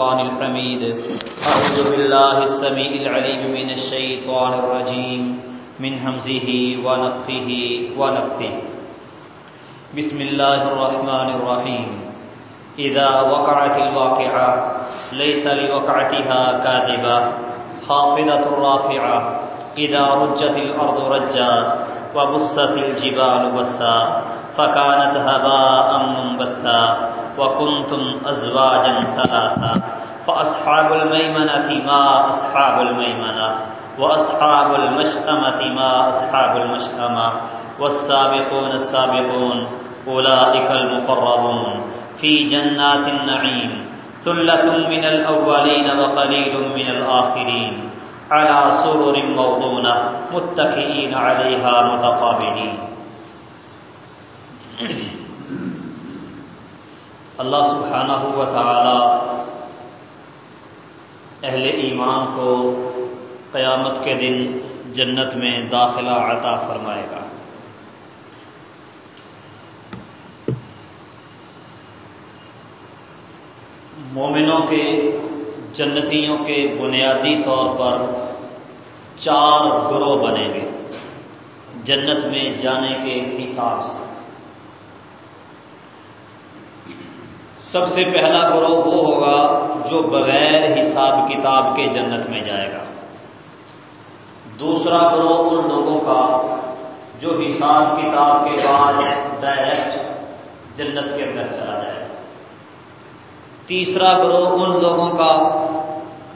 الفرقان الحميد. أعوذ بالله السميع العليم من الشيطان الرجيم. من همزه ونفخه ونفثه. بسم الله الرحمن الرحيم. إذا وقعت الواقعة، ليس لوقعتها كاذبة. خافضة رافعة. إذا رجت الأرض رجا، وبست الجبال بسا، فكانت هباء منبتا. وكنتم أزواجا ثلاثا فأصحاب الميمنة ما أصحاب الميمنة وأصحاب المشأمة ما أصحاب المشأمة والسابقون السابقون أولئك المقربون في جنات النعيم ثلة من الأولين وقليل من الآخرين على سرر موضونة متكئين عليها متقابلين اللہ سبحانہ و تعالی اہل ایمان کو قیامت کے دن جنت میں داخلہ عطا فرمائے گا۔ مومنوں کے جنتیوں کے بنیادی طور پر چار گروہ بنیں گے۔ جنت میں جانے کے حساب سے۔ سب سے پہلا گروہ وہ ہوگا جو بغیر حساب کتاب کے جنت میں جائے گا۔ دوسرا گروہ ان لوگوں کا جو حساب کتاب کے بعد ڈائریکٹ جنت کے اندر چلا جائے۔ گا تیسرا گروہ ان لوگوں کا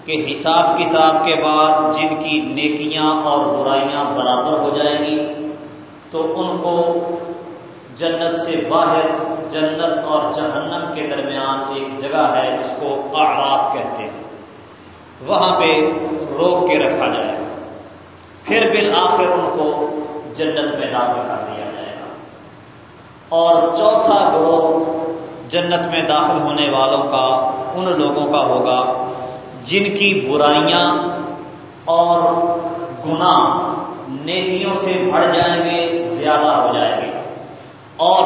کہ حساب کتاب کے بعد جن کی نیکیاں اور برائیاں برابر ہو جائیں گی، تو ان کو جنت سے باہر، جنت اور جہنم کے درمیان ایک جگہ ہے جس کو آراب کہتے ہیں۔ وہاں پہ روک کے رکھا جائے گا۔ پھر بالآخر ان کو جنت میں داخل کر دیا جائے گا۔ اور چوتھا گروہ جنت میں داخل ہونے والوں کا، ان لوگوں کا ہوگا جن کی برائیاں اور گناہ نیکیوں سے بڑھ جائیں گے، زیادہ ہو جائیں گے۔ اور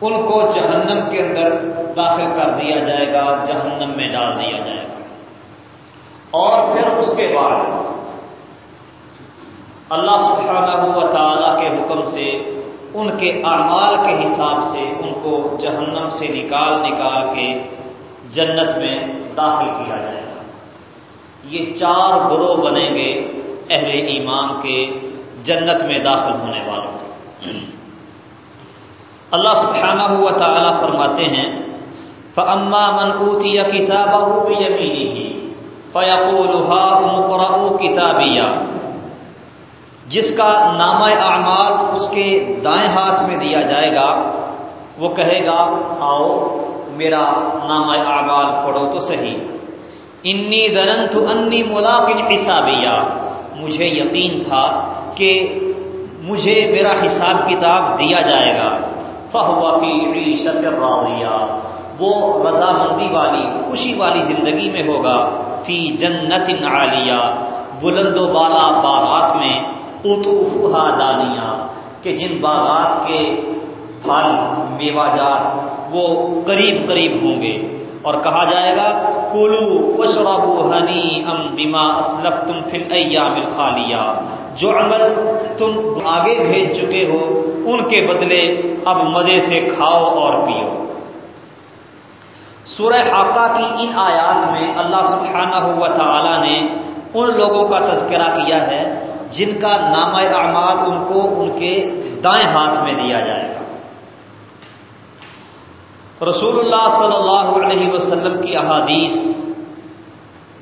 ان کو جہنم کے اندر داخل کر دیا جائے گا، جہنم میں ڈال دیا جائے گا۔ اور پھر اس کے بعد اللہ سبحانہ و تعالی کے حکم سے، ان کے اعمال کے حساب سے ان کو جہنم سے نکال نکال کے جنت میں داخل کیا جائے گا۔ یہ چار گروہ بنیں گے اہل ایمان کے جنت میں داخل ہونے والوں۔ اللہ سبحانہ ہوا تعالیٰ فرماتے ہیں فما من اوتی کتاب یمینی ہی فیقولها مقرؤ کتابیہ جس کا نامہ اعمال اس کے دائیں ہاتھ میں دیا جائے گا، وہ کہے گا، آؤ میرا نامہ اعمال پڑھو تو صحیح۔ انی درنت انی ملاقن حسابیہ مجھے یقین تھا کہ مجھے میرا حساب کتاب دیا جائے گا۔ فہو فی عیشت راضیہ وہ رضامندی والی، خوشی والی زندگی میں ہوگا۔ فی جنت عالیہ بلند و بالا باغات میں اتوفا دانیہ کہ جن باغات کے پھل، میوہ جات، وہ قریب قریب ہوں گے۔ اور کہا جائے گا کولو وشربو ہنی ام بما اسلف تم فل ایام الخالیہ جو عمل تم آگے بھیج چکے ہو، ان کے بدلے اب مزے سے کھاؤ اور پیو۔ سورہ حاقہ کی ان آیات میں اللہ سبحانہ ہوا تعالی نے ان لوگوں کا تذکرہ کیا ہے جن کا نامہ اعمال ان کو ان کے دائیں ہاتھ میں دیا جائے گا۔ رسول اللہ صلی اللہ علیہ وسلم کی احادیث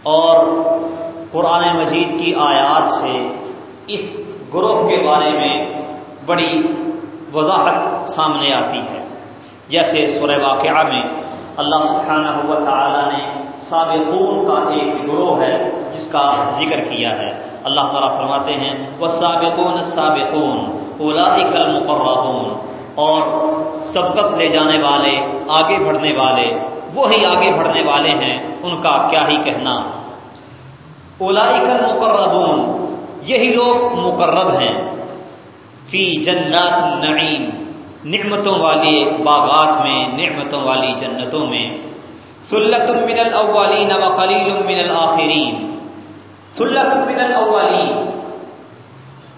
اور قرآن مجید کی آیات سے اس گروہ کے بارے میں بڑی وضاحت سامنے آتی ہے۔ جیسے سورہ واقعہ میں اللہ سبحانہ ہوا تعالی نے سابقون کا ایک گروہ ہے جس کا ذکر کیا ہے۔ اللہ تعالیٰ فرماتے ہیں وہ سابقون سابقون اولا المقربون۔ اور سبقت لے جانے والے، آگے بڑھنے والے، وہی آگے بڑھنے والے ہیں، ان کا کیا ہی کہنا۔ اولا المقربون یہی لوگ مقرب ہیں۔ فی جنات النعیم، نعمتوں والے باغات میں، نعمتوں والی جنتوں میں۔ سلت من الاولین و قلیل من الاخرین۔ سلت من الاولین۔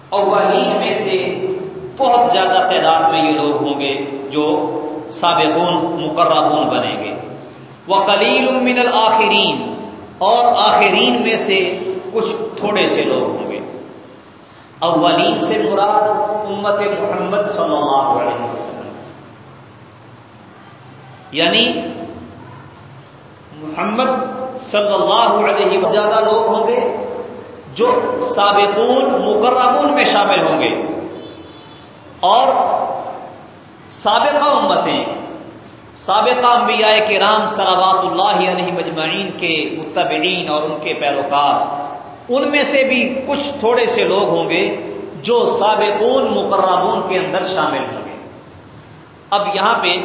اولین میں سے بہت زیادہ تعداد میں یہ لوگ ہوں گے جو سابقون، مقربون بنیں گے۔ وہ من الآخرین اور آخرین میں سے کچھ تھوڑے سے لوگ ہوں گے۔ اولین سے مراد امت محمد صلی اللہ علیہ وسلم۔ یعنی محمد صلی اللہ علیہ وسلم، زیادہ لوگ ہوں گے جو سابقون، مقربون میں شامل ہوں گے۔ اور سابقہ امتیں، سابقہ انبیاء کے رام صلوات اللہ علیہ مجمعین کے متبعین اور ان کے پیروکار۔ ان میں سے بھی کچھ تھوڑے سے لوگ ہوں گے جو سابقون مقربون کے اندر شامل ہوں گے۔ اب یہاں پہ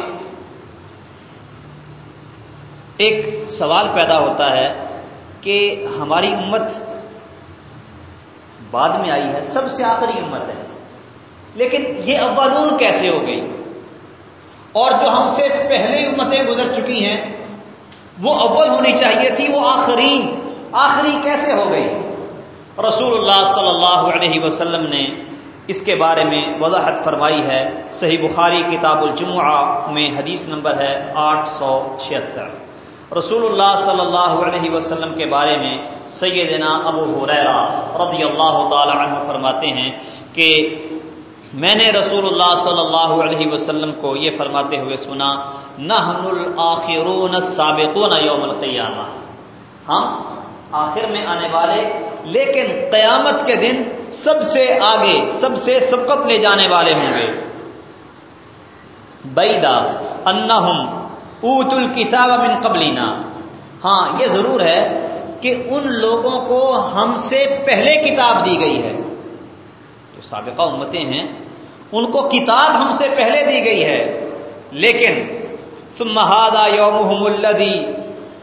ایک سوال پیدا ہوتا ہے کہ ہماری امت بعد میں آئی ہے، سب سے آخری امت ہے۔ لیکن یہ اولون کیسے ہو گئی؟ اور جو ہم سے پہلے امتیں گزر چکی ہیں، وہ اول ہونی چاہیے تھی، وہ آخرین۔ آخری کیسے ہو گئی؟ رسول اللہ صلی اللہ علیہ وسلم نے اس کے بارے میں وضاحت فرمائی ہے۔ صحیح بخاری کتاب الجمعہ میں حدیث نمبر ہے آٹھ سو چھہتر۔ رسول اللہ صلی اللہ علیہ وسلم کے بارے میں سیدنا ابو حریرہ رضی اللہ تعالی عنہ فرماتے ہیں کہ میں نے رسول اللہ صلی اللہ علیہ وسلم کو یہ فرماتے ہوئے سنا، نحن الاخرون السابقون یوم القیامہ۔ ہم آخر میں آنے والے، لیکن قیامت کے دن سب سے آگے، سب سے سبقت لے جانے والے ہوں گے۔ بیدا انہم اوت الکتاب من قبلینا۔ ہاں یہ ضرور ہے کہ ان لوگوں کو ہم سے پہلے کتاب دی گئی ہے۔ جو سابقہ امتیں ہیں، ان کو کتاب ہم سے پہلے دی گئی ہے۔ لیکن سمہادا یوم الدی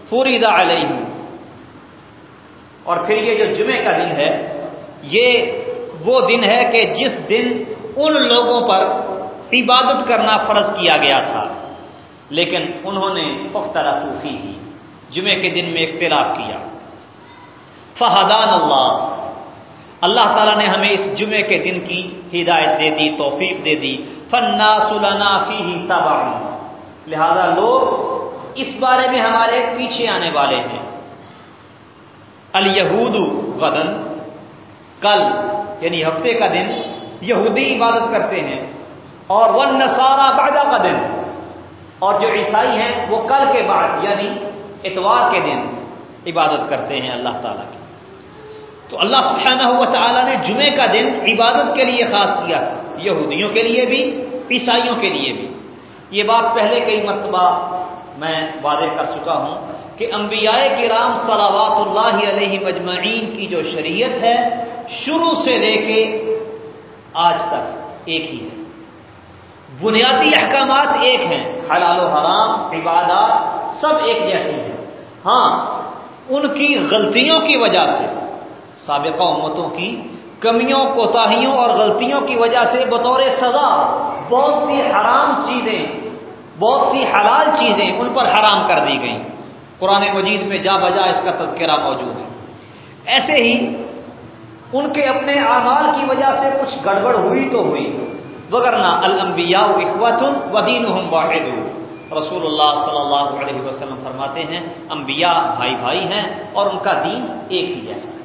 فوریدا علیہ اور پھر یہ جو جمعے کا دن ہے، یہ وہ دن ہے کہ جس دن ان لوگوں پر عبادت کرنا فرض کیا گیا تھا۔ لیکن انہوں نے پختہ رفوفی ہی جمعے کے دن میں اختلاف کیا۔ فہدان اللہ۔ اللہ تعالیٰ نے ہمیں اس جمعے کے دن کی ہدایت دے دی، توفیق دے دی۔ فنا سلانا فی ہی لہذا لوگ اس بارے میں ہمارے پیچھے آنے والے ہیں۔ الہود غدن کل یعنی ہفتے کا دن، یہودی عبادت کرتے ہیں. اور ون نسارا بادا کا دن اور جو عیسائی ہیں، وہ کل کے بعد یعنی اتوار کے دن عبادت کرتے ہیں اللہ تعالیٰ کی. تو اللہ سبحانہ ہوا تعالیٰ نے جمعے کا دن عبادت کے لیے خاص کیا تھا یہودیوں کے لیے بھی، عیسائیوں کے لیے بھی. یہ بات پہلے کئی مرتبہ میں واضح کر چکا ہوں۔ کہ انبیاء کرام صلوات اللہ علیہ مجمعین کی جو شریعت ہے، شروع سے لے کے آج تک ایک ہی ہے۔ بنیادی احکامات ایک ہیں، حلال و حرام، عبادات، سب ایک جیسی ہیں۔ ہاں ان کی غلطیوں کی وجہ سے، سابقہ امتوں کی کمیوں، کوتاہیوں اور غلطیوں کی وجہ سے بطور سزا بہت سی حرام چیزیں، بہت سی حلال چیزیں ان پر حرام کر دی گئیں۔ قرآن مجید میں جا بجا اس کا تذکرہ موجود ہے۔ ایسے ہی ان کے اپنے اعمال کی وجہ سے کچھ گڑبڑ ہوئی تو ہوئی۔ وغیرہ الانبیاء اخوت ودین واحد رسول اللہ صلی اللہ علیہ وسلم فرماتے ہیں، انبیاء بھائی بھائی ہیں اور ان کا دین ایک ہی جیسا ہے۔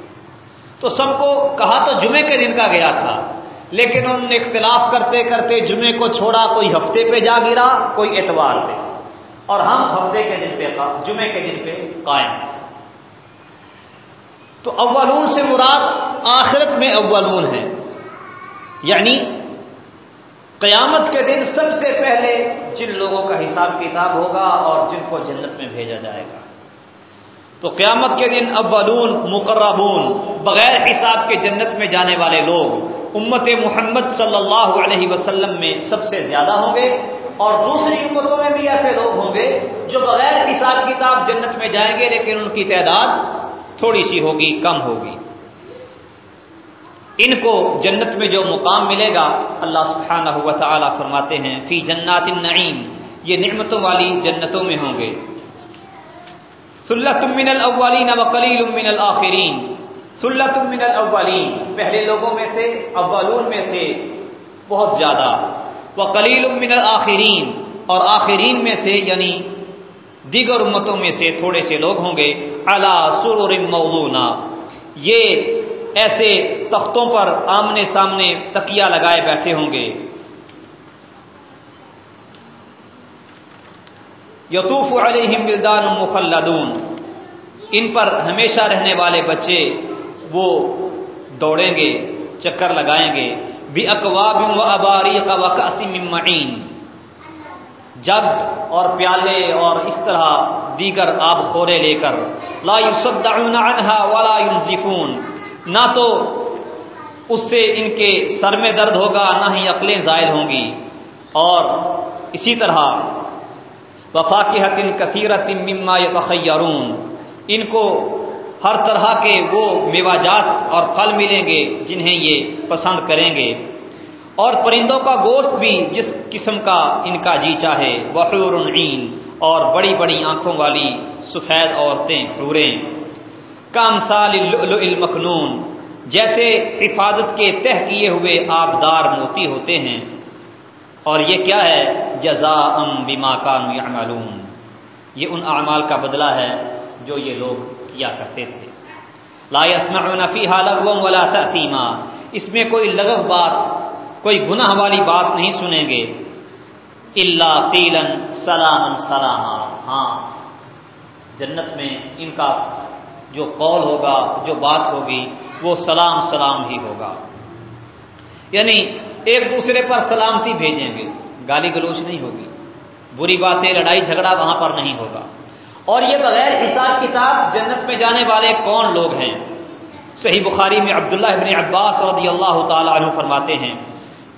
تو سب کو کہا تو جمعے کے دن کا گیا تھا، لیکن انہوں نے اختلاف کرتے کرتے جمعے کو چھوڑا، کوئی ہفتے پہ جا گرا، کوئی اتوار پہ۔ اور ہم ہفتے کے دن پہ جمعے کے دن پہ قائم تو اولون سے مراد آخرت میں اولون ہے یعنی قیامت کے دن سب سے پہلے جن لوگوں کا حساب کتاب ہوگا اور جن کو جنت میں بھیجا جائے گا۔ تو قیامت کے دن اولون، مقربون، بغیر حساب کے جنت میں جانے والے لوگ امت محمد صلی اللہ علیہ وسلم میں سب سے زیادہ ہوں گے۔ اور دوسری امتوں میں بھی ایسے لوگ ہوں گے جو بغیر حساب کتاب جنت میں جائیں گے، لیکن ان کی تعداد تھوڑی سی ہوگی، کم ہوگی۔ ان کو جنت میں جو مقام ملے گا، اللہ سبحانہ ہوا تعالی فرماتے ہیں، فی جنات النعیم، یہ نعمتوں والی جنتوں میں ہوں گے۔ سلت من الاولین و قلیل من الاخرین۔ سلت من الاولین۔ پہلے لوگوں میں سے، اولون میں سے بہت زیادہ۔ وہ کلیل من الاخرین اور آخرین میں سے یعنی دیگر امتوں میں سے تھوڑے سے لوگ ہوں گے اللہ سرور موضونا یہ ایسے تختوں پر آمنے سامنے تکیا لگائے بیٹھے ہوں گے۔ یتوف علیہم بلدان مخلدون۔ ان پر ہمیشہ رہنے والے بچے وہ دوڑیں گے، چکر لگائیں گے۔ بھی اقواب و اباری قاسم معین جگ اور پیالے اور اس طرح دیگر آب خورے لے کر لا يصدعون عنها ولا ينزفون نہ تو اس سے ان کے سر میں درد ہوگا، نہ ہی عقلیں زائل ہوں گی۔ اور اسی طرح وفاقحت کثیرت مما یتخیرون۔ ان کو ہر طرح کے وہ میواجات اور پھل ملیں گے جنہیں یہ پسند کریں گے۔ اور پرندوں کا گوشت بھی جس قسم کا ان کا جی چاہے وحور عین اور بڑی بڑی آنکھوں والی سفید عورتیں حوریں۔ کام سال المخنون جیسے حفاظت کے تہ کیے ہوئے آبدار موتی ہوتے ہیں۔ اور یہ کیا ہے؟ جزا ام بیما کان معلوم یہ ان اعمال کا بدلہ ہے جو یہ لوگ کیا کرتے تھے۔ لا يسمعون فيها لغوا ولا تاثیما اس میں کوئی لغو بات، کوئی گناہ والی بات نہیں سنیں گے۔ اللہ قیلن سلام سلام ہاں جنت میں ان کا جو قول ہوگا، جو بات ہوگی، وہ سلام سلام ہی ہوگا۔ یعنی ایک دوسرے پر سلامتی بھیجیں گے، گالی گلوچ نہیں ہوگی۔ بری باتیں، لڑائی جھگڑا وہاں پر نہیں ہوگا۔ اور یہ بغیر حساب کتاب جنت میں جانے والے کون لوگ ہیں؟ صحیح بخاری میں عبداللہ ابن عباس رضی اللہ تعالی عنہ فرماتے ہیں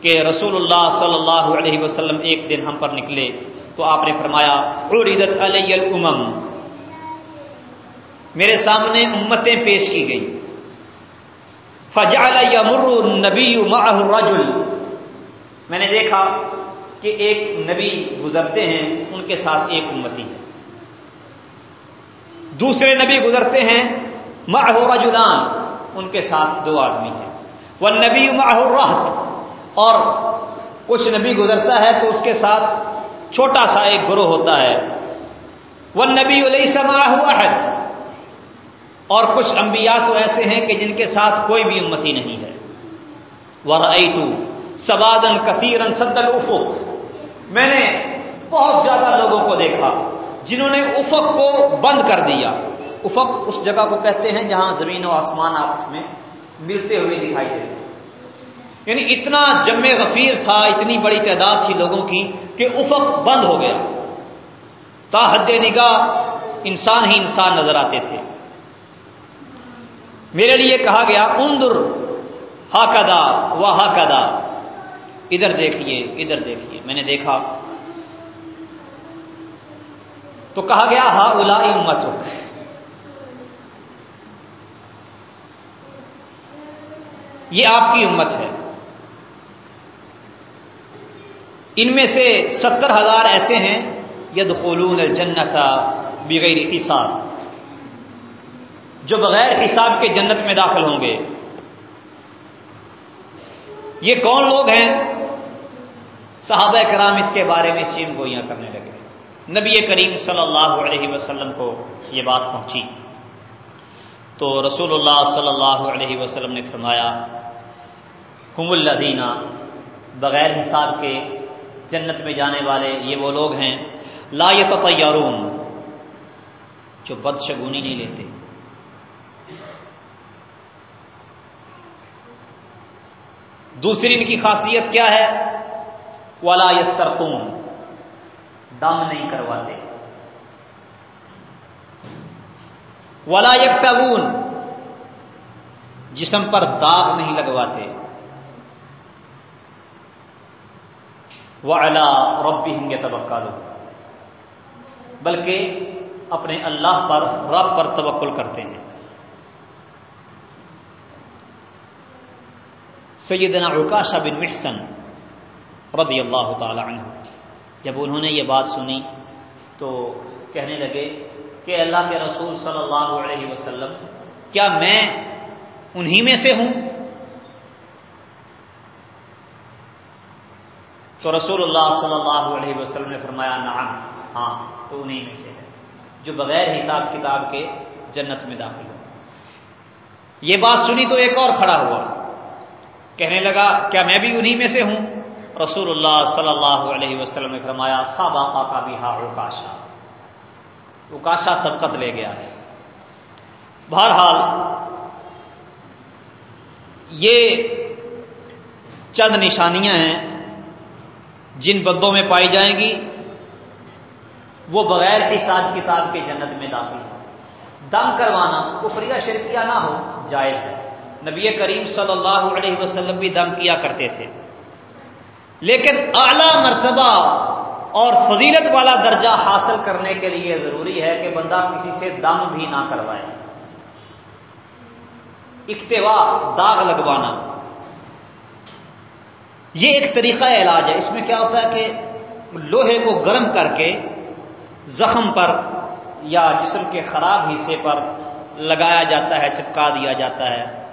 کہ رسول اللہ صلی اللہ علیہ وسلم ایک دن ہم پر نکلے تو آپ نے فرمایا عریدت علی الامم میرے سامنے امتیں پیش کی گئی فجعل یمر النبی معه الرجل۔ میں نے دیکھا کہ ایک نبی گزرتے ہیں، ان کے ساتھ ایک امتی ہے۔ دوسرے نبی گزرتے ہیں، معه رجلان، ان کے ساتھ دو آدمی ہیں۔ والنبی معه الرهط، اور کچھ نبی گزرتا ہے تو اس کے ساتھ چھوٹا سا ایک گروہ ہوتا ہے۔ والنبی ليس معه احد، اور کچھ انبیاء تو ایسے ہیں کہ جن کے ساتھ کوئی بھی امتی نہیں ہے۔ ورائیتو سوادن کثیرن سد الافق، میں نے بہت زیادہ لوگوں کو دیکھا۔ جنہوں نے افق کو بند کر دیا۔ افق اس جگہ کو کہتے ہیں جہاں زمین و آسمان آپس میں ملتے ہوئے دکھائی دیتے یعنی اتنا جمع غفیر تھا، اتنی بڑی تعداد تھی لوگوں کی کہ افق بند ہو گیا۔ تا حد نگاہ انسان ہی انسان نظر آتے تھے۔ میرے لیے کہا گیا، اندر ہا کدا و ہا کدا ادھر دیکھیے ادھر دیکھیے۔ میں نے دیکھا تو کہا گیا ہا الا امتک یہ آپ کی امت ہے۔ ان میں سے ستر ہزار ایسے ہیں ید خلون الجنت بغیر حساب۔ جو بغیر حساب کے جنت میں داخل ہوں گے۔ یہ کون لوگ ہیں؟ صحابہ کرام اس کے بارے میں چیم گوئیاں کرنے لگے۔ نبی کریم صلی اللہ علیہ وسلم کو یہ بات پہنچی۔ تو رسول اللہ صلی اللہ علیہ وسلم نے فرمایا، ہم الدینہ بغیر حساب کے جنت میں جانے والے یہ وہ لوگ ہیں، لا یتطیرون، جو بدشگونی نہیں لیتے۔ دوسری ان کی خاصیت کیا ہے؟ ولا یسترقون۔ دم نہیں کرواتے۔ ولا یکتبون جسم پر داغ نہیں لگواتے۔ ولا ربی ہوں گے بلکہ اپنے اللہ پر، رب پر توکل کرتے ہیں۔ سیدنا عکاشہ بن محسن رضی اللہ تعالی عنہ۔ جب انہوں نے یہ بات سنی تو کہنے لگے کہ اللہ کے رسول صلی اللہ علیہ وسلم، کیا میں انہی میں سے ہوں؟ تو رسول اللہ صلی اللہ علیہ وسلم نے فرمایا، نعم ہاں تو انہی میں سے ہے، جو بغیر حساب کتاب کے جنت میں داخل ہو۔ یہ بات سنی تو ایک اور کھڑا ہوا، کہنے لگا، کیا میں بھی انہی میں سے ہوں؟ رسول اللہ صلی اللہ علیہ وسلم نے فرمایا سابا کا بھی ہا اوکاشا۔ اوکاشا سبقت لے گیا ہے۔ بہرحال، یہ چند نشانیاں ہیں جن بدوں میں پائی جائیں گی۔ وہ بغیر حساب کتاب کے جنت میں داخل ہو دم کروانا، کفریہ، شرکیہ نہ ہو، جائز ہے۔ نبی کریم صلی اللہ علیہ وسلم بھی دم کیا کرتے تھے۔ لیکن اعلی مرتبہ اور فضیلت والا درجہ حاصل کرنے کے لیے ضروری ہے کہ بندہ کسی سے دم بھی نہ کروائے۔ اکتوا داغ لگوانا۔ یہ ایک طریقہ علاج ہے۔ اس میں کیا ہوتا ہے کہ لوہے کو گرم کر کے زخم پر یا جسم کے خراب حصے پر لگایا جاتا ہے، چپکا دیا جاتا ہے۔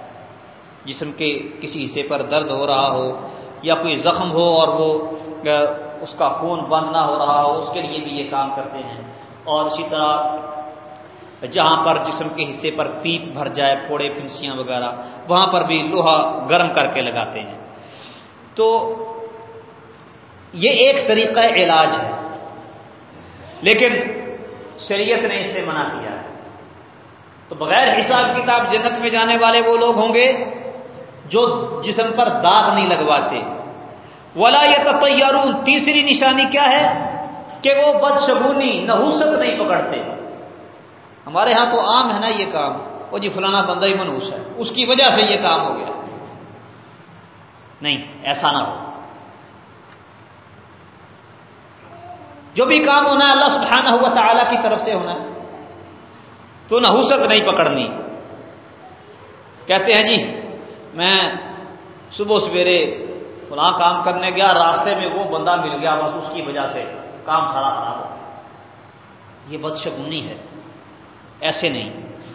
جسم کے کسی حصے پر درد ہو رہا ہو یا کوئی زخم ہو اور وہ اس کا خون بند نہ ہو رہا ہو، اس کے لیے بھی یہ کام کرتے ہیں۔ اور اسی طرح جہاں پر جسم کے حصے پر پیپ بھر جائے، پھوڑے، پھنسیاں وغیرہ، وہاں پر بھی لوہا گرم کر کے لگاتے ہیں۔ تو یہ ایک طریقہ علاج ہے۔ لیکن شریعت نے اس سے منع کیا ہے۔ تو بغیر حساب کتاب جنت میں جانے والے وہ لوگ ہوں گے۔ جو جسم پر داغ نہیں لگواتے۔ ولا یہ تیسری نشانی کیا ہے؟ کہ وہ بدشگونی، نحوست نہیں پکڑتے۔ ہمارے ہاں تو عام ہے نا یہ کام۔ وہ جی فلانا بندہ ہی منوس ہے۔ اس کی وجہ سے یہ کام ہو گیا۔ نہیں، ایسا نہ ہو۔ جو بھی کام ہونا ہے، اللہ سبحانہ ہوا تعالی کی طرف سے ہونا ہے۔ تو نحوست نہیں پکڑنی۔ کہتے ہیں جی میں صبح سویرے فلاں کام کرنے گیا، راستے میں وہ بندہ مل گیا بس اس کی وجہ سے کام سارا خراب ہو یہ بدشگونی ہے، ایسے نہیں۔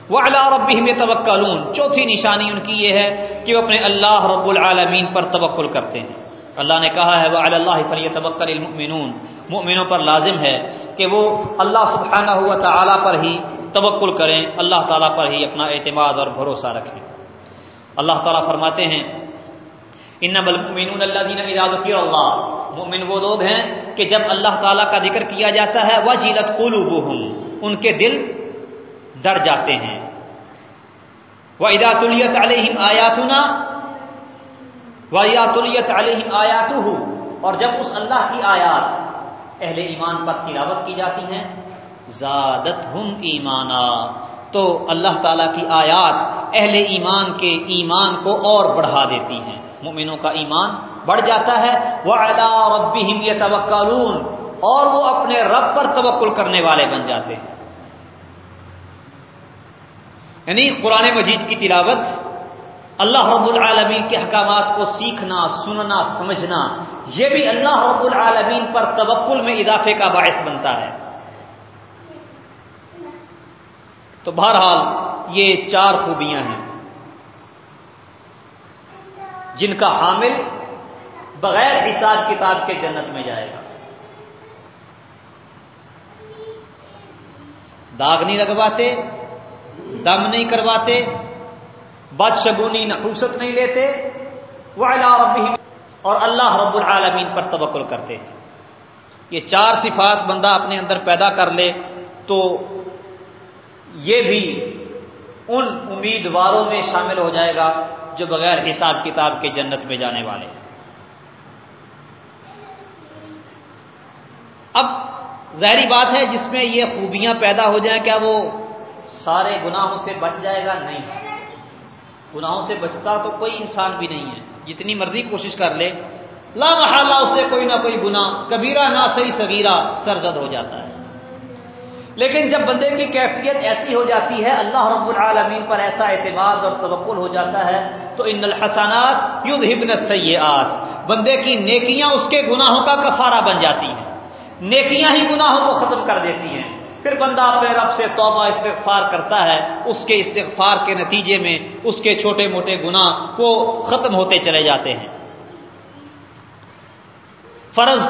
وہ اللہ رب میں توکلون چوتھی نشانی ان کی یہ ہے کہ وہ اپنے اللہ رب العالمین پر توکل کرتے ہیں۔ اللہ نے کہا ہے وہ اللہ فلی توکل المؤمنون۔ مؤمنوں پر لازم ہے کہ وہ اللہ سبحانہ ہوا تعالیٰ پر ہی توکل کریں، اللہ تعالیٰ پر ہی اپنا اعتماد اور بھروسہ رکھیں۔ اللہ تعالیٰ فرماتے ہیں ان بلمین اللہ دین اراد کی اللہ مومن وہ لوگ ہیں کہ جب اللہ تعالیٰ کا ذکر کیا جاتا ہے وہ جیلت ان کے دل ڈر جاتے ہیں۔ وہ اداطلیت علیہم آیاتنا و اداطلیت علیہم آیات اور جب اس اللہ کی آیات اہل ایمان پر تلاوت کی جاتی ہیں زادت ہم ایمانا، تو اللہ تعالی کی آیات اہل ایمان کے ایمان کو اور بڑھا دیتی ہیں۔ مومنوں کا ایمان بڑھ جاتا ہے۔ وہ ادا ربی توکلون اور وہ اپنے رب پر توکل کرنے والے بن جاتے ہیں۔ یعنی قرآن مجید کی تلاوت، اللہ رب العالمین کے احکامات کو سیکھنا، سننا، سمجھنا، یہ بھی اللہ رب العالمین پر توکل میں اضافے کا باعث بنتا ہے۔ تو بہرحال یہ چار خوبیاں ہیں۔ جن کا حامل بغیر حساب کتاب کے جنت میں جائے گا۔ داغ نہیں لگواتے، دم نہیں کرواتے بادشگونی نفوست نہیں لیتے۔ وہ رب اور اللہ رب العالمین پر توکل کرتے ہیں۔ یہ چار صفات بندہ اپنے اندر پیدا کر لے تو یہ بھی ان امیدواروں میں شامل ہو جائے گا جو بغیر حساب کتاب کے جنت میں جانے والے ہیں۔ اب ظاہری بات ہے، جس میں یہ خوبیاں پیدا ہو جائیں، کیا وہ سارے گناہوں سے بچ جائے گا؟ نہیں۔ گناہوں سے بچتا تو کوئی انسان بھی نہیں ہے۔ جتنی مرضی کوشش کر لے، لا محالہ اس سے کوئی نہ کوئی گناہ، کبیرہ نہ صحیح سگیرہ سرزد ہو جاتا ہے۔ لیکن جب بندے کی کیفیت ایسی ہو جاتی ہے، اللہ رب العالمین پر ایسا اعتماد اور توقل ہو جاتا ہے، تو ان الحسنات یو ہبن سیاحت بندے کی نیکیاں اس کے گناہوں کا کفارہ بن جاتی ہیں۔ نیکیاں ہی گناہوں کو ختم کر دیتی ہیں۔ پھر بندہ اپنے رب سے توبہ استغفار کرتا ہے، اس کے استغفار کے نتیجے میں اس کے چھوٹے موٹے گناہ وہ ختم ہوتے چلے جاتے ہیں۔ فرض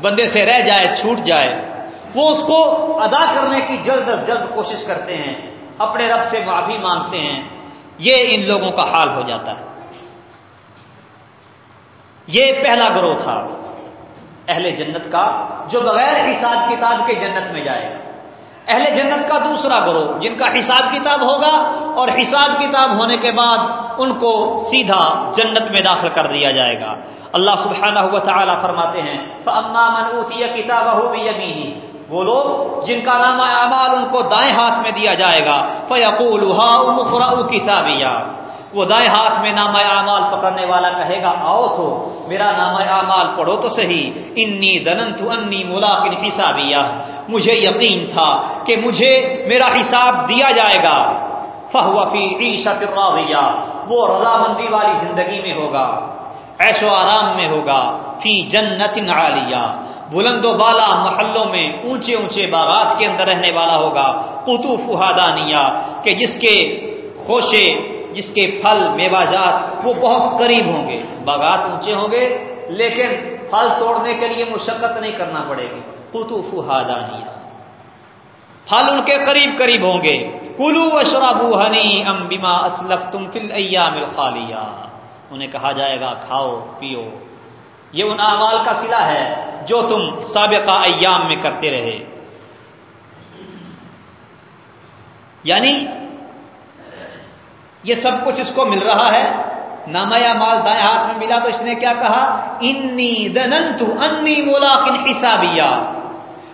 بندے سے رہ جائے، چھوٹ جائے وہ اس کو ادا کرنے کی جلد از جلد کوشش کرتے ہیں، اپنے رب سے معافی مانگتے ہیں، یہ ان لوگوں کا حال ہو جاتا ہے۔ یہ پہلا گروہ تھا، اہل جنت کا، جو بغیر حساب کتاب کے جنت میں جائے گا۔ اہل جنت کا دوسرا گروہ، جن کا حساب کتاب ہوگا اور حساب کتاب ہونے کے بعد ان کو سیدھا جنت میں داخل کر دیا جائے گا۔ اللہ سبحانہ ہوا تعالیٰ فرماتے ہیں کتاب ہو بھی وہ لوگ جن کا نام اعمال ان کو دائیں ہاتھ میں دیا جائے گا۔ فیقول کتابیہ وہ دائیں ہاتھ میں نام اعمال پکڑنے والا کہے گا، آؤ تو، میرا نام اعمال پڑھو تو صحیح۔ انی دننت انی ملاقن حسابیہ مجھے یقین تھا کہ مجھے میرا حساب دیا جائے گا۔ فہو فی عیشت راضیہ۔ وہ رضامندی والی زندگی میں ہوگا ایش و آرام میں ہوگا۔ فی جنت عالیہ۔ بلند و بالا محلوں میں اونچے اونچے باغات کے اندر رہنے والا ہوگا۔ قطو فہادانیہ، کہ جس کے خوشے، جس کے پھل میوہ جات وہ بہت قریب ہوں گے۔ باغات اونچے ہوں گے، لیکن پھل توڑنے کے لیے مشقت نہیں کرنا پڑے گی۔ قطو فہادانیہ۔ پھل ان کے قریب قریب ہوں گے۔ کلو اشرابو ہنی ام بیما اسلف تم فل ایام الخالیہ۔ انہیں کہا جائے گا، کھاؤ، پیو۔ یہ ان اعمال کا سلا ہے۔ جو تم سابقہ ایام میں کرتے رہے۔ یعنی یہ سب کچھ اس کو مل رہا ہے۔ نامیا مال دائیں ہاتھ میں ملا تو اس نے کیا کہا؟ انی دننت انی ملاقن حسابیہ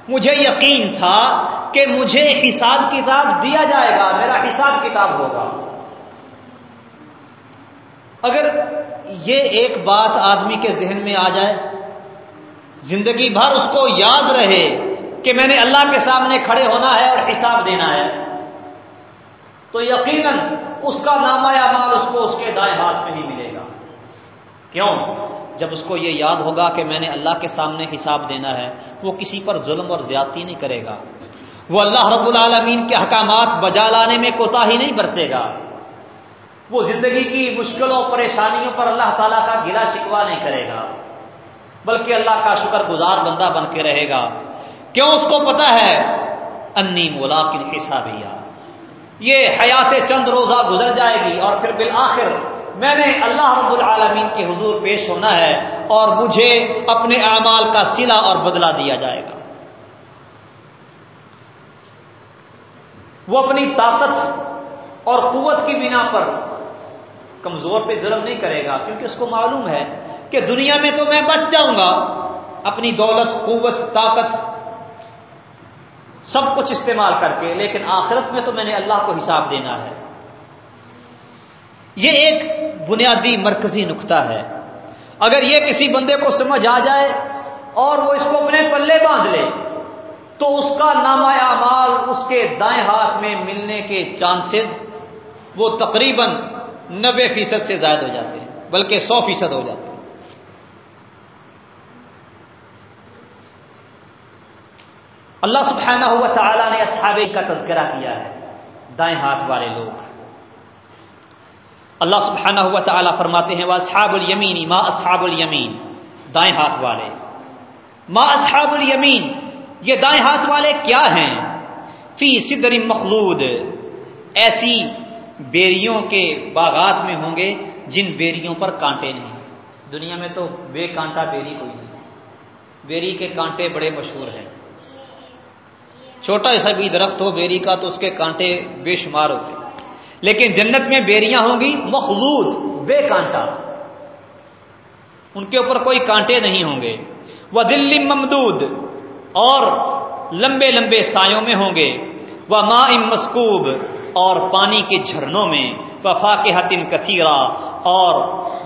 مجھے یقین تھا کہ مجھے حساب کتاب دیا جائے گا، میرا حساب کتاب ہوگا۔ اگر یہ ایک بات آدمی کے ذہن میں آ جائے زندگی بھر اس کو یاد رہے کہ میں نے اللہ کے سامنے کھڑے ہونا ہے اور حساب دینا ہے۔ تو یقیناً اس کا نامہ یا مال اس کو اس کے دائیں ہاتھ میں ہی ملے گا۔ کیوں؟ جب اس کو یہ یاد ہوگا کہ میں نے اللہ کے سامنے حساب دینا ہے، وہ کسی پر ظلم اور زیادتی نہیں کرے گا۔ وہ اللہ رب العالمین کے احکامات بجا لانے میں کوتا ہی نہیں برتے گا۔ وہ زندگی کی مشکلوں، پریشانیوں پر اللہ تعالیٰ کا گلا شکوا نہیں کرے گا۔ بلکہ اللہ کا شکر گزار بندہ بن کے رہے گا۔ کیوں اس کو پتا ہے؟ انی مولا کن حسابیہ۔ یہ حیات چند روزہ گزر جائے گی اور پھر بالآخر میں نے اللہ رب العالمین کے حضور پیش ہونا ہے اور مجھے اپنے اعمال کا سلا اور بدلہ دیا جائے گا۔ وہ اپنی طاقت اور قوت کی بنا پر کمزور پہ ظلم نہیں کرے گا، کیونکہ اس کو معلوم ہے کہ دنیا میں تو میں بچ جاؤں گا، اپنی دولت، قوت، طاقت، سب کچھ استعمال کر کے، لیکن آخرت میں تو میں نے اللہ کو حساب دینا ہے۔ یہ ایک بنیادی مرکزی نقطہ ہے۔ اگر یہ کسی بندے کو سمجھ آ جائے اور وہ اس کو اپنے پلے باندھ لے، تو اس کا نامہ اعمال اس کے دائیں ہاتھ میں ملنے کے چانسز وہ تقریباً نبے فیصد سے زائد ہو جاتے ہیں، بلکہ سو فیصد ہو جاتے ہیں۔ اللہ سبحانہ ہوا تعالیٰ نے اصحاب کا تذکرہ کیا ہے۔ دائیں ہاتھ والے لوگ۔ اللہ سبحانہ ہوا تعالیٰ فرماتے ہیں وہ اصحاب الیمین، ما اصحاب الیمین؟ دائیں ہاتھ والے۔ ما اصحاب الیمین؟ یہ دائیں ہاتھ والے کیا ہیں؟ فی صدر مخلود۔ ایسی بیریوں کے باغات میں ہوں گے جن بیریوں پر کانٹے نہیں۔ دنیا میں تو بے کانٹا بیری کوئی نہیں۔ بیری کے کانٹے بڑے مشہور ہیں۔ چھوٹا ایسا بھی درخت ہو بیری کا تو اس کے کانٹے بے شمار ہوتے لیکن جنت میں بیریاں ہوں گی، مخلوط، بے کانٹا۔ ان کے اوپر کوئی کانٹے نہیں ہوں گے۔ وہ دلی ممدود، اور لمبے لمبے سایوں میں ہوں گے۔ وہ ماں مسکوب، اور پانی کے جھرنوں میں۔ وفا کے حتن کثیرہ اور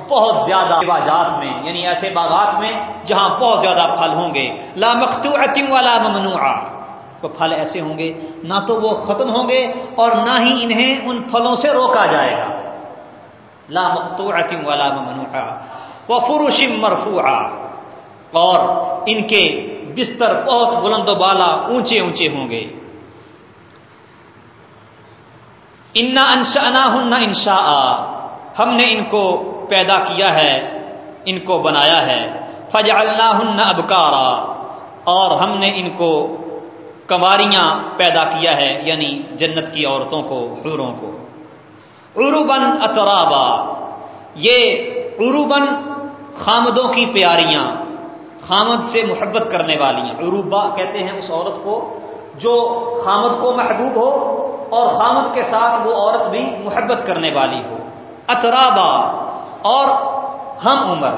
بہت زیادہ باغات میں یعنی ایسے باغات میں جہاں بہت زیادہ پھل ہوں گے۔ لا مختو والا ممنوع وہ پھل ایسے ہوں گے، نہ تو وہ ختم ہوں گے اور نہ ہی انہیں ان پھلوں سے روکا جائے گا۔ لا مختو والا ممنوع وہ فروشم مرفوع اور ان کے بستر بہت بلند و بالا اونچے اونچے ہوں گے۔ انا انشا ہن انشا ہم نے ان کو پیدا کیا ہے، ان کو بنایا ہے۔ فج ہن ابکارا اور ہم نے ان کو کماریاں پیدا کیا ہے یعنی جنت کی عورتوں کو، حوروں کو۔ عروبن اطرابا، یہ عروبن خامدوں کی پیاریاں، خامد سے محبت کرنے والی ہیں عروبا کہتے ہیں اس عورت کو جو خامد کو محبوب ہو اور خامد کے ساتھ وہ عورت بھی محبت کرنے والی ہو۔ اترابا اور ہم عمر۔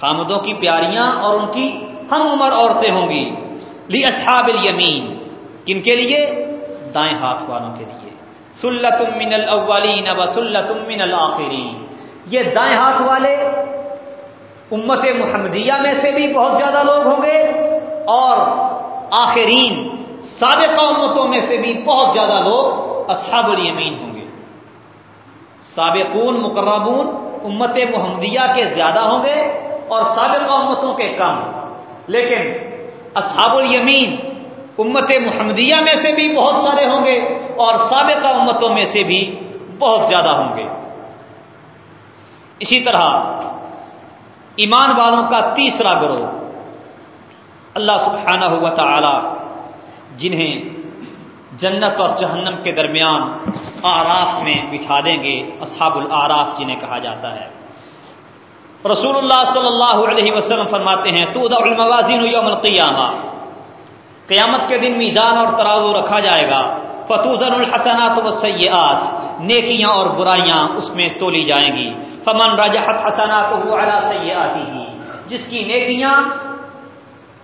خامدوں کی پیاریاں اور ان کی ہم عمر عورتیں ہوں گی۔ لی اصحاب الیمین، کن کے لیے؟ دائیں ہاتھ والوں کے لیے۔ سلت من الاولین و سلت من الاخرین۔ یہ دائیں ہاتھ والے امت محمدیہ میں سے بھی بہت زیادہ لوگ ہوں گے اور آخرین سابقہ امتوں میں سے بھی بہت زیادہ لوگ اصحاب الیمین ہوں گے۔ سابقون، مقربون امت محمدیہ کے زیادہ ہوں گے اور سابقہ امتوں کے کم۔ لیکن اصحاب الیمین، امت محمدیہ میں سے بھی بہت سارے ہوں گے اور سابقہ امتوں میں سے بھی بہت زیادہ ہوں گے۔ اسی طرح ایمان والوں کا تیسرا گروہ، اللہ سبحانہ ہوا تعالی جنہیں جنت اور جہنم کے درمیان آراف میں بٹھا دیں گے، اصحاب العراف جنہیں کہا جاتا ہے۔ رسول اللہ صلی اللہ علیہ وسلم فرماتے ہیں تو الموازین یوم القیامہ۔ قیامت کے دن میزان اور ترازو رکھا جائے گا۔ فتوزن الحسنات و سیاحت نیکیاں اور برائیاں اس میں تولی جائیں گی۔ فمن رجحت حسنات سیاحتی ہی جس کی نیکیاں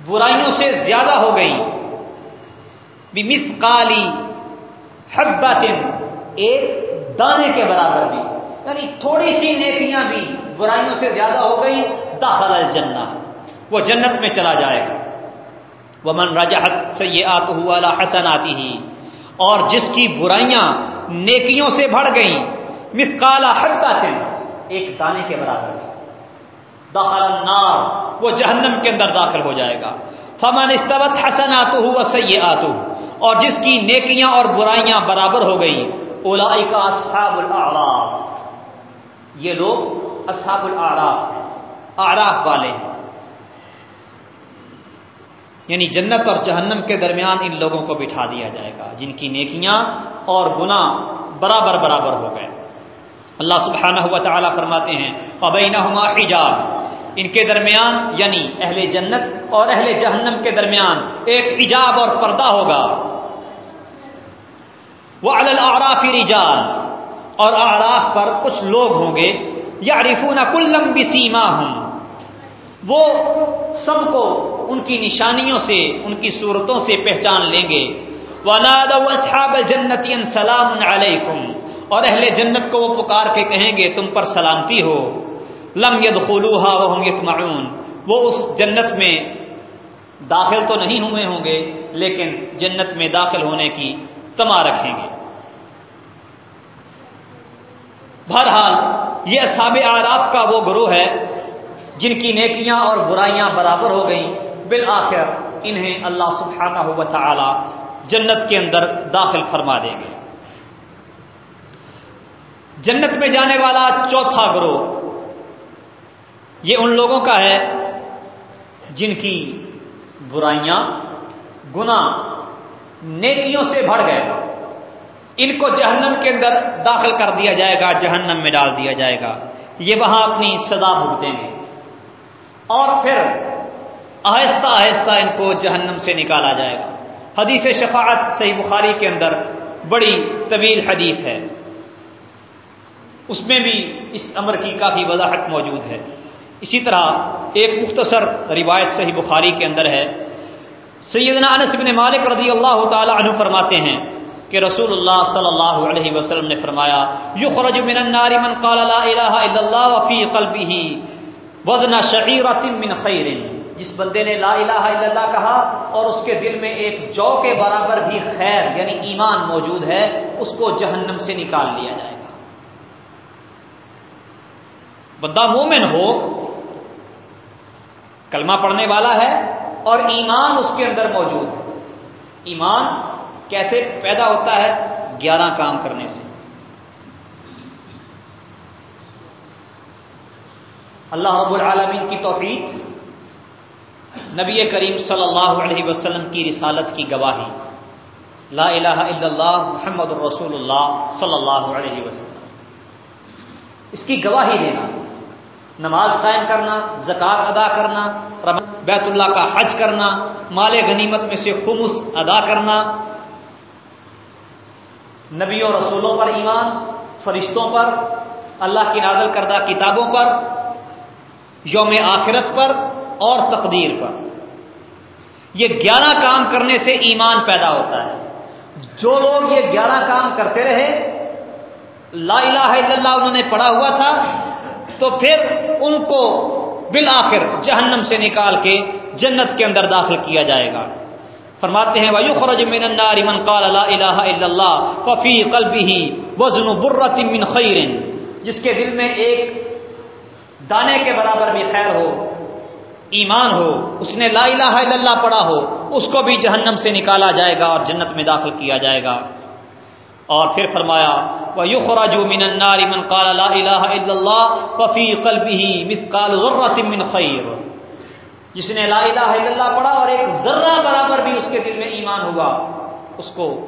برائیوں سے زیادہ ہو گئی بمث کالی ایک دانے کے برابر بھی۔ یعنی تھوڑی سی نیکیاں بھی۔ برائیوں سے زیادہ ہو گئی داخل الجنہ، وہ جنت میں چلا جائے گا۔ وہ من رجحت سیاحت ہوا حسن آتی ہی اور جس کی برائیاں نیکیوں سے بڑھ گئیں مسکالا حربا ایک دانے کے برابر۔ داخل النار، وہ جہنم کے اندر داخل ہو جائے گا۔ فمن استوت حسن آتو ہوا آتو اور جس کی نیکیاں اور برائیاں برابر ہو گئی اولا کا اصحاب یہ لوگ اصحاب الاعراف ہیں آراف والے ہیں۔ یعنی جنت اور جہنم کے درمیان ان لوگوں کو بٹھا دیا جائے گا، جن کی نیکیاں اور گنا برابر برابر ہو گئے۔ اللہ سبحانہ ہوا تعالیٰ فرماتے ہیں ابینا حجاب۔ ان کے درمیان یعنی اہل جنت اور اہل جہنم کے درمیان ایک حجاب اور پردہ ہوگا۔ وہ الراف رجال۔ اور آراف پر کچھ لوگ ہوں گے یا ریفون کلم بسیما ہوں وہ سب کو ان کی نشانیوں سے، ان کی صورتوں سے پہچان لیں گے۔ اصحاب جنتی سلام علیکم اور اہل جنت کو وہ پکار کے کہیں گے، تم پر سلامتی ہو۔ لم ید خلوحا یتمعون وہ اس جنت میں داخل تو نہیں ہوئے ہوں گے، لیکن جنت میں داخل ہونے کی تما رکھیں گے۔ بہرحال یہ اصحاب آراف کا وہ گروہ ہے جن کی نیکیاں اور برائیاں برابر ہو گئیں۔ بالآخر انہیں اللہ سبحانہ ہوا تعالی جنت کے اندر داخل فرما دیں گے۔ جنت میں جانے والا چوتھا گروہ یہ ان لوگوں کا ہے جن کی برائیاں گنا نیکیوں سے بڑھ گئے۔ ان کو جہنم کے اندر داخل کر دیا جائے گا، جہنم میں ڈال دیا جائے گا۔ یہ وہاں اپنی سزا بھگتیں گے اور پھر آہستہ آہستہ ان کو جہنم سے نکالا جائے گا۔ حدیث شفاعت صحیح بخاری کے اندر بڑی طویل حدیث ہے۔ اس میں بھی اس امر کی کافی وضاحت موجود ہے۔ اسی طرح ایک مختصر روایت صحیح بخاری کے اندر ہے۔ سیدنا انس بن مالک رضی اللہ تعالی عنہ فرماتے ہیں کہ رسول اللہ صلی اللہ علیہ وسلم نے فرمایا، یخرج من النار من قال لا الہ الا اللہ وفی قلبه وزن شعیرت من خیر۔ جس بندے نے لا الہ الا اللہ کہا اور اس کے دل میں ایک جو کے برابر بھی خیر یعنی ایمان موجود ہے، اس کو جہنم سے نکال لیا جائے گا۔ بندہ مومن ہو، کلمہ پڑھنے والا ہے اور ایمان اس کے اندر موجود ہے۔ ایمان کیسے پیدا ہوتا ہے گیارہ کام کرنے سے۔ اللہ رب العالمین کی توفیق، نبی کریم صلی اللہ علیہ وسلم کی رسالت کی گواہی۔ لا الہ الا اللہ محمد الرسول اللہ صلی اللہ علیہ وسلم۔ اس کی گواہی دینا، نماز قائم کرنا، زکوٰۃ ادا کرنا بیت اللہ کا حج کرنا، مال غنیمت میں سے خمس ادا کرنا نبیوں رسولوں پر ایمان، فرشتوں پر، اللہ کی نازل کردہ کتابوں پر، یوم آخرت پر اور تقدیر پر۔ یہ گیارہ کام کرنے سے ایمان پیدا ہوتا ہے۔ جو لوگ یہ گیارہ کام کرتے رہے، لا الہ الا اللہ انہوں نے پڑھا ہوا تھا، تو پھر ان کو بالآخر جہنم سے نکال کے جنت کے اندر داخل کیا جائے گا۔ فرماتے ہیں وایو خرج من النار من قال لا الہ الا اللہ وفي قلبه وزن برۃ من خیر جس کے دل میں ایک دانے کے برابر بھی خیر ہو، ایمان ہو، اس نے لا الہ الا اللہ پڑھا ہو، اس کو بھی جہنم سے نکالا جائے گا اور جنت میں داخل کیا جائے گا۔ اور پھر فرمایا وہ یو خراجو من النار من قال لا الہ الا اللہ وفي قلبه مثقال ذرة من خیر جس نے لا الہ الا اللہ پڑھا اور ایک ذرہ برابر بھی اس کے دل میں ایمان ہوا، اس کو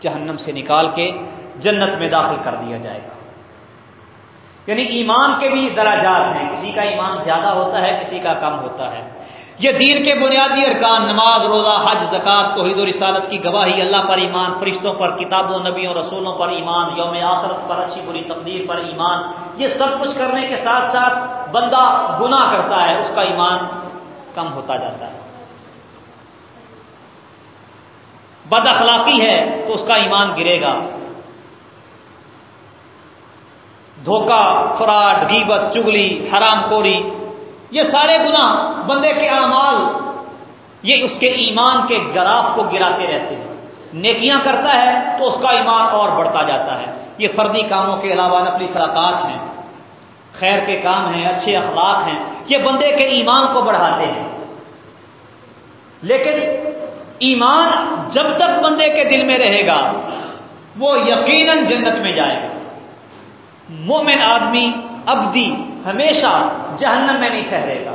جہنم سے نکال کے جنت میں داخل کر دیا جائے گا۔ یعنی ایمان کے بھی دراجات ہیں، کسی کا ایمان زیادہ ہوتا ہے، کسی کا کم ہوتا ہے۔ یہ دین کے بنیادی ارکان، نماز، روزہ، حج زکات توحید و رسالت کی گواہی، اللہ پر ایمان، فرشتوں پر، کتابوں، نبیوں، رسولوں پر ایمان، یوم آخرت پر اچھی بری تقدیر پر ایمان، یہ سب کچھ کرنے کے ساتھ ساتھ بندہ گناہ کرتا ہے، اس کا ایمان کم ہوتا جاتا ہے۔ بد اخلاقی ہے تو اس کا ایمان گرے گا۔ دھوکہ، فراڈ، غیبت، چگلی، حرام خوری، یہ سارے گناہ بندے کے اعمال، یہ اس کے ایمان کے گراف کو گراتے رہتے ہیں۔ نیکیاں کرتا ہے تو اس کا ایمان اور بڑھتا جاتا ہے۔ یہ فردی کاموں کے علاوہ نقلی سلاقات ہیں۔ خیر کے کام ہیں، اچھے اخلاق ہیں، یہ بندے کے ایمان کو بڑھاتے ہیں۔ لیکن ایمان جب تک بندے کے دل میں رہے گا، وہ یقیناً جنت میں جائے۔ گا مومن آدمی، ابدی، ہمیشہ جہنم میں نہیں ٹھہرے گا۔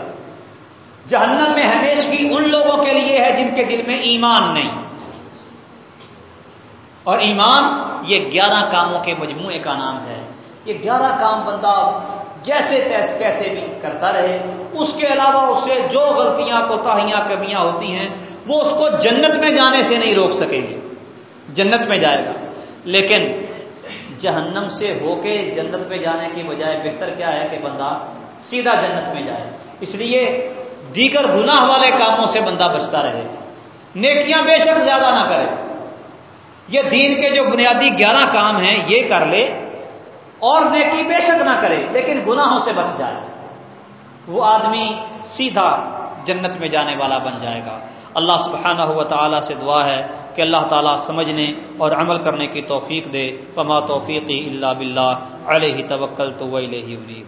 جہنم میں ہمیشگی ان لوگوں کے لیے ہے جن کے دل میں ایمان نہیں۔ اور ایمان، یہ گیارہ کاموں کے مجموعے کا نام ہے۔ یہ گیارہ کام بندہ جیسے کیسے بھی کرتا رہے، اس کے علاوہ اس سے جو غلطیاں، کوتاہیاں، کمیاں ہوتی ہیں، وہ اس کو جنت میں جانے سے نہیں روک سکے گی جنت میں جائے گا۔ لیکن جہنم سے ہو کے جنت میں جانے کی بجائے بہتر کیا ہے کہ بندہ سیدھا جنت میں جائے۔ اس لیے دیگر گناہ والے کاموں سے بندہ بچتا رہے۔ نیکیاں بے شک زیادہ نہ کرے۔ یہ دین کے جو بنیادی گیارہ کام ہیں، یہ کر لے۔ اور نیکی بے شک نہ کرے، لیکن گناہوں سے بچ جائے۔ وہ آدمی سیدھا جنت میں جانے والا بن جائے گا۔ اللہ سبحانہ ہوا تعالیٰ سے دعا ہے کہ اللہ تعالیٰ سمجھنے اور عمل کرنے کی توفیق دے۔ پما توفیقی اللہ بلّہ علیہ توکل تو وہ انیب۔